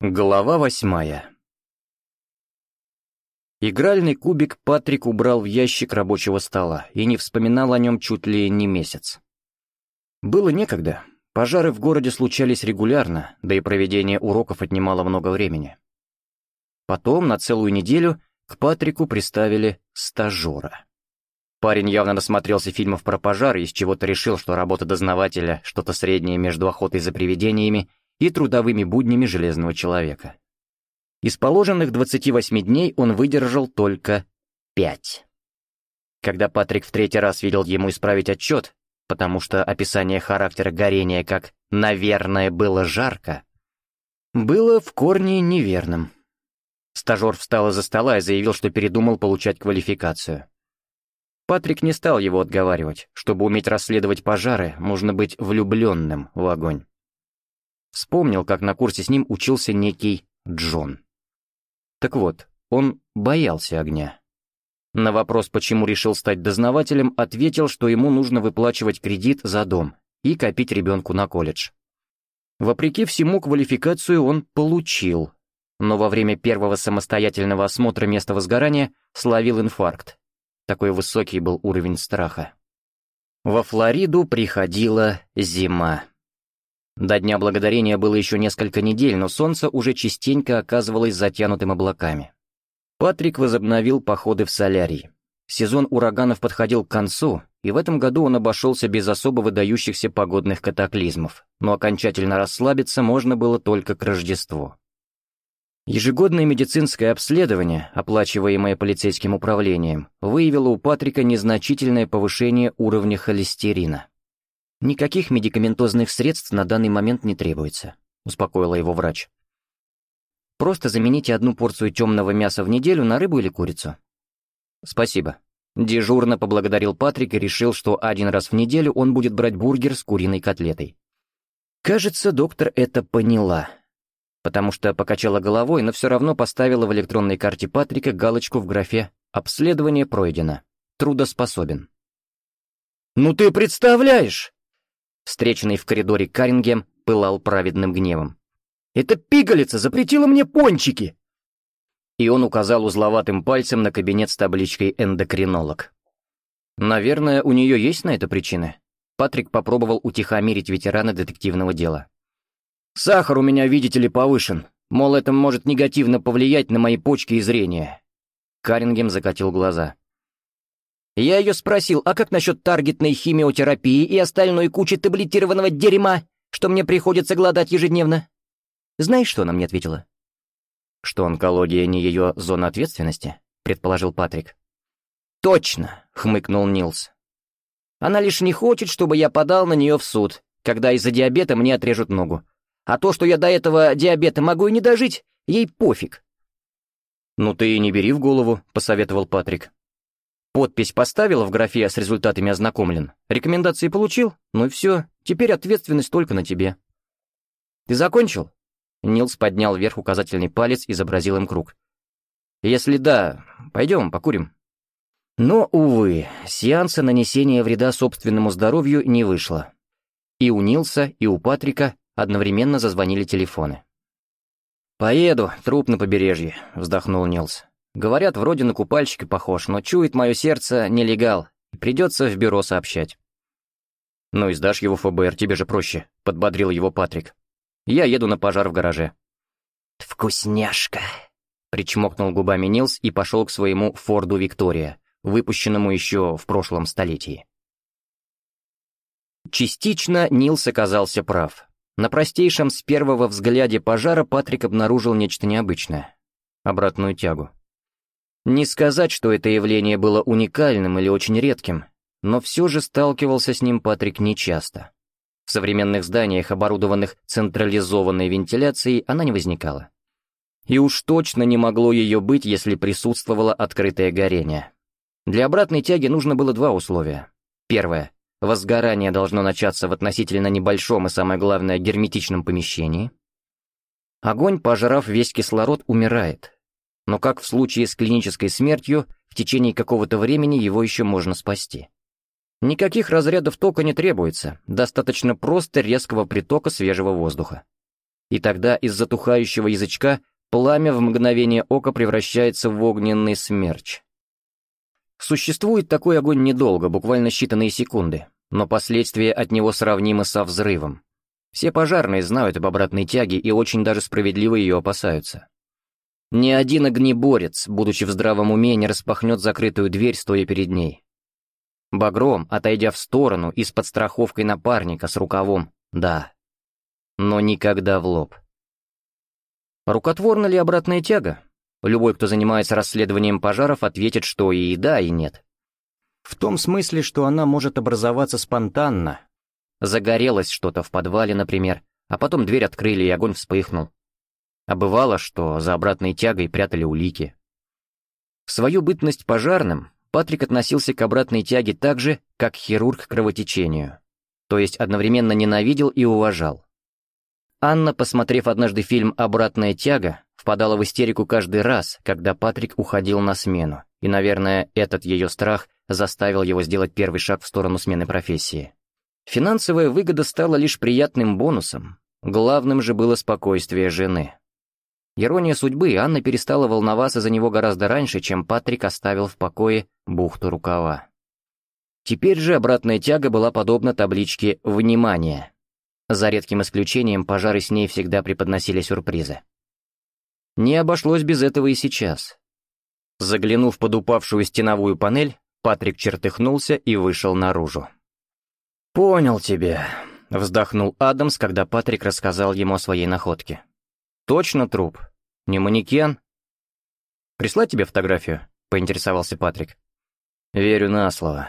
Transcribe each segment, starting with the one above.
Глава восьмая Игральный кубик Патрик убрал в ящик рабочего стола и не вспоминал о нем чуть ли не месяц. Было некогда. Пожары в городе случались регулярно, да и проведение уроков отнимало много времени. Потом, на целую неделю, к Патрику приставили стажера. Парень явно насмотрелся фильмов про пожары и с чего-то решил, что работа дознавателя — что-то среднее между охотой за привидениями и трудовыми буднями железного человека. Из положенных 28 дней он выдержал только 5. Когда Патрик в третий раз велел ему исправить отчет, потому что описание характера горения как «наверное было жарко», было в корне неверным. Стажер встал из-за стола и заявил, что передумал получать квалификацию. Патрик не стал его отговаривать. Чтобы уметь расследовать пожары, нужно быть влюбленным в огонь. Вспомнил, как на курсе с ним учился некий Джон. Так вот, он боялся огня. На вопрос, почему решил стать дознавателем, ответил, что ему нужно выплачивать кредит за дом и копить ребенку на колледж. Вопреки всему, квалификацию он получил, но во время первого самостоятельного осмотра места возгорания словил инфаркт. Такой высокий был уровень страха. Во Флориду приходила зима. До Дня Благодарения было еще несколько недель, но солнце уже частенько оказывалось затянутым облаками. Патрик возобновил походы в солярий. Сезон ураганов подходил к концу, и в этом году он обошелся без особо выдающихся погодных катаклизмов, но окончательно расслабиться можно было только к Рождеству. Ежегодное медицинское обследование, оплачиваемое полицейским управлением, выявило у Патрика незначительное повышение уровня холестерина. «Никаких медикаментозных средств на данный момент не требуется», — успокоила его врач. «Просто замените одну порцию темного мяса в неделю на рыбу или курицу». «Спасибо». Дежурно поблагодарил Патрик и решил, что один раз в неделю он будет брать бургер с куриной котлетой. Кажется, доктор это поняла, потому что покачала головой, но все равно поставила в электронной карте Патрика галочку в графе «Обследование пройдено. Трудоспособен». «Ну ты представляешь!» встреченный в коридоре Карингем, пылал праведным гневом. Это пигалица запретила мне пончики!» И он указал узловатым пальцем на кабинет с табличкой «Эндокринолог». «Наверное, у нее есть на это причины?» Патрик попробовал утихомирить ветерана детективного дела. «Сахар у меня, видите ли, повышен. Мол, это может негативно повлиять на мои почки и зрение». Карингем закатил глаза. Я ее спросил, а как насчет таргетной химиотерапии и остальной кучи таблетированного дерьма, что мне приходится глодать ежедневно? Знаешь, что она мне ответила? Что онкология не ее зона ответственности, предположил Патрик. Точно, хмыкнул Нилс. Она лишь не хочет, чтобы я подал на нее в суд, когда из-за диабета мне отрежут ногу. А то, что я до этого диабета могу и не дожить, ей пофиг. «Ну ты и не бери в голову», — посоветовал Патрик. Подпись поставила в графе «С результатами ознакомлен». Рекомендации получил? Ну и все. Теперь ответственность только на тебе. Ты закончил? Нилс поднял вверх указательный палец, и изобразил им круг. Если да, пойдем, покурим. Но, увы, сеанса нанесения вреда собственному здоровью не вышло. И у Нилса, и у Патрика одновременно зазвонили телефоны. «Поеду, труп на побережье», — вздохнул Нилс. Говорят, вроде на купальщика похож, но чует мое сердце нелегал, и придется в бюро сообщать. «Ну и сдашь его ФБР, тебе же проще», — подбодрил его Патрик. «Я еду на пожар в гараже». «Вкусняшка», — причмокнул губами Нилс и пошел к своему «Форду Виктория», выпущенному еще в прошлом столетии. Частично Нилс оказался прав. На простейшем с первого взгляде пожара Патрик обнаружил нечто необычное — обратную тягу. Не сказать, что это явление было уникальным или очень редким, но все же сталкивался с ним Патрик нечасто. В современных зданиях, оборудованных централизованной вентиляцией, она не возникала. И уж точно не могло ее быть, если присутствовало открытое горение. Для обратной тяги нужно было два условия. Первое. Возгорание должно начаться в относительно небольшом и, самое главное, герметичном помещении. Огонь, пожрав весь кислород, умирает, но как в случае с клинической смертью, в течение какого-то времени его еще можно спасти. Никаких разрядов тока не требуется, достаточно просто резкого притока свежего воздуха. И тогда из затухающего язычка пламя в мгновение ока превращается в огненный смерч. Существует такой огонь недолго, буквально считанные секунды, но последствия от него сравнимы со взрывом. Все пожарные знают об обратной тяге и очень даже справедливо ее опасаются. Ни один огнеборец, будучи в здравом уме, не распахнет закрытую дверь, стоя перед ней. Багром, отойдя в сторону и с подстраховкой напарника с рукавом, да. Но никогда в лоб. Рукотворна ли обратная тяга? Любой, кто занимается расследованием пожаров, ответит, что и да, и нет. В том смысле, что она может образоваться спонтанно. Загорелось что-то в подвале, например, а потом дверь открыли и огонь вспыхнул. А бывало, что за обратной тягой прятали улики. В свою бытность пожарным Патрик относился к обратной тяге так же, как хирург к кровотечению. То есть одновременно ненавидел и уважал. Анна, посмотрев однажды фильм «Обратная тяга», впадала в истерику каждый раз, когда Патрик уходил на смену, и, наверное, этот ее страх заставил его сделать первый шаг в сторону смены профессии. Финансовая выгода стала лишь приятным бонусом, главным же было спокойствие жены. Ирония судьбы, Анна перестала волноваться за него гораздо раньше, чем Патрик оставил в покое бухту рукава. Теперь же обратная тяга была подобна табличке «Внимание». За редким исключением пожары с ней всегда преподносили сюрпризы. Не обошлось без этого и сейчас. Заглянув под упавшую стеновую панель, Патрик чертыхнулся и вышел наружу. «Понял тебя», — вздохнул Адамс, когда Патрик рассказал ему о своей находке. «Точно труп. «Не манекен?» «Прислать тебе фотографию?» — поинтересовался Патрик. «Верю на слово».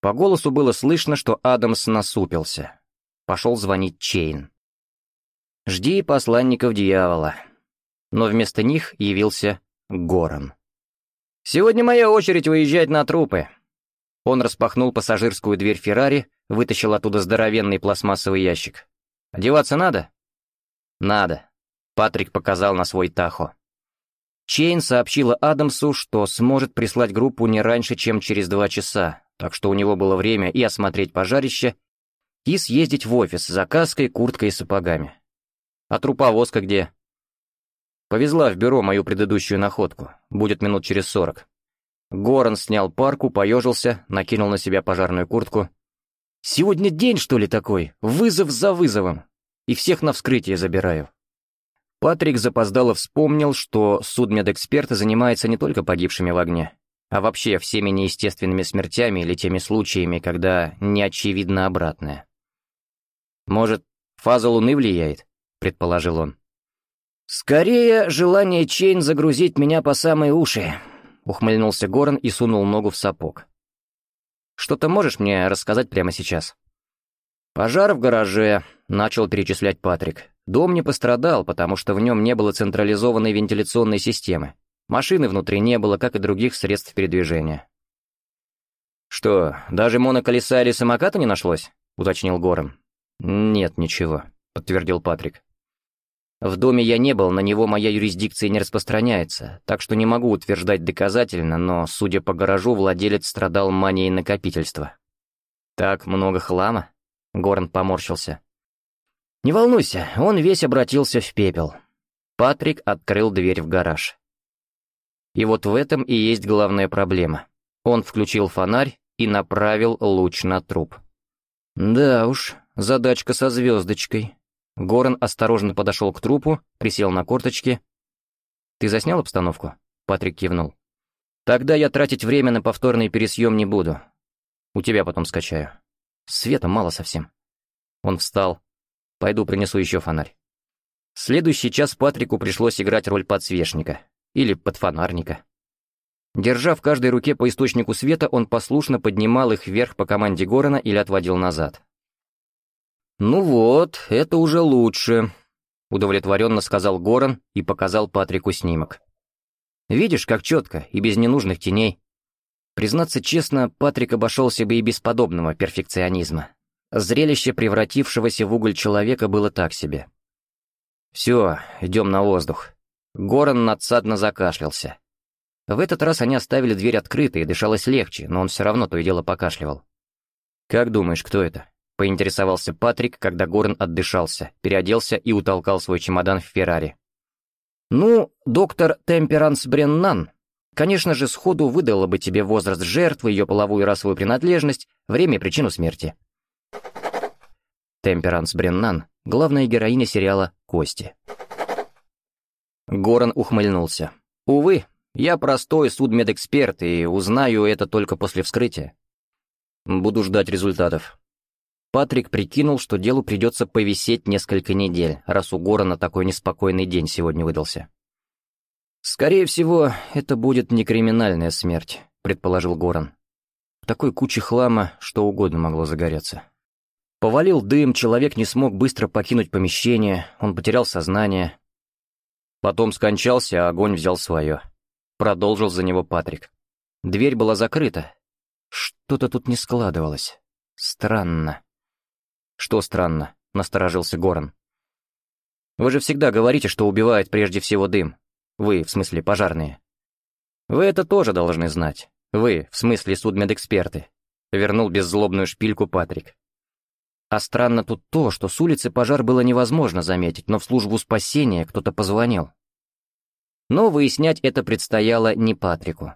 По голосу было слышно, что Адамс насупился. Пошел звонить Чейн. «Жди посланников дьявола». Но вместо них явился Горан. «Сегодня моя очередь выезжать на трупы». Он распахнул пассажирскую дверь Феррари, вытащил оттуда здоровенный пластмассовый ящик. «Одеваться надо?» «Надо», Патрик показал на свой Тахо. Чейн сообщила Адамсу, что сможет прислать группу не раньше, чем через два часа, так что у него было время и осмотреть пожарище, и съездить в офис за каской, курткой и сапогами. А труповозка где? Повезла в бюро мою предыдущую находку. Будет минут через сорок. Горан снял парку, поежился, накинул на себя пожарную куртку. «Сегодня день, что ли, такой? Вызов за вызовом. И всех на вскрытие забираю». Патрик запоздало вспомнил, что судмедэксперт занимается не только погибшими в огне, а вообще всеми неестественными смертями или теми случаями, когда неочевидно обратное. «Может, фаза Луны влияет?» — предположил он. «Скорее, желание Чейн загрузить меня по самые уши», — ухмыльнулся Горн и сунул ногу в сапог. «Что-то можешь мне рассказать прямо сейчас?» «Пожар в гараже», — начал перечислять Патрик. «Дом не пострадал, потому что в нем не было централизованной вентиляционной системы. Машины внутри не было, как и других средств передвижения». «Что, даже моноколеса или самоката не нашлось?» — уточнил Гором. «Нет, ничего», — подтвердил Патрик. «В доме я не был, на него моя юрисдикция не распространяется, так что не могу утверждать доказательно, но, судя по гаражу, владелец страдал манией накопительства». «Так много хлама?» Горн поморщился. «Не волнуйся, он весь обратился в пепел». Патрик открыл дверь в гараж. И вот в этом и есть главная проблема. Он включил фонарь и направил луч на труп. «Да уж, задачка со звездочкой». Горн осторожно подошел к трупу, присел на корточки. «Ты заснял обстановку?» Патрик кивнул. «Тогда я тратить время на повторный пересъем не буду. У тебя потом скачаю». Света мало совсем. Он встал. Пойду принесу еще фонарь. Следующий час Патрику пришлось играть роль подсвечника. Или подфонарника. Держа в каждой руке по источнику света, он послушно поднимал их вверх по команде Горана или отводил назад. «Ну вот, это уже лучше», — удовлетворенно сказал Горан и показал Патрику снимок. «Видишь, как четко и без ненужных теней. Признаться честно, Патрик обошелся бы и без подобного перфекционизма. Зрелище превратившегося в уголь человека было так себе. «Все, идем на воздух». Горан надсадно закашлялся. В этот раз они оставили дверь открытой, дышалось легче, но он все равно то и дело покашливал. «Как думаешь, кто это?» — поинтересовался Патрик, когда Горн отдышался, переоделся и утолкал свой чемодан в Феррари. «Ну, доктор Темперанс Бреннан», Конечно же, сходу выдала бы тебе возраст жертвы, ее половую и расовую принадлежность, время и причину смерти. Темперанс Бреннан — главная героиня сериала «Кости». Горан ухмыльнулся. «Увы, я простой судмедэксперт и узнаю это только после вскрытия. Буду ждать результатов». Патрик прикинул, что делу придется повисеть несколько недель, раз у Горана такой неспокойный день сегодня выдался. «Скорее всего, это будет не криминальная смерть», — предположил Горан. «В такой куче хлама что угодно могло загореться». Повалил дым, человек не смог быстро покинуть помещение, он потерял сознание. Потом скончался, а огонь взял свое. Продолжил за него Патрик. Дверь была закрыта. Что-то тут не складывалось. Странно. «Что странно?» — насторожился Горан. «Вы же всегда говорите, что убивает прежде всего дым. Вы, в смысле, пожарные. Вы это тоже должны знать. Вы, в смысле, судмедэксперты. Вернул беззлобную шпильку Патрик. А странно тут то, что с улицы пожар было невозможно заметить, но в службу спасения кто-то позвонил. Но выяснять это предстояло не Патрику.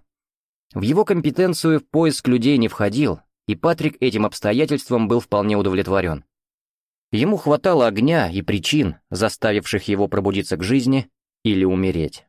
В его компетенцию в поиск людей не входил, и Патрик этим обстоятельством был вполне удовлетворен. Ему хватало огня и причин, заставивших его пробудиться к жизни или умереть.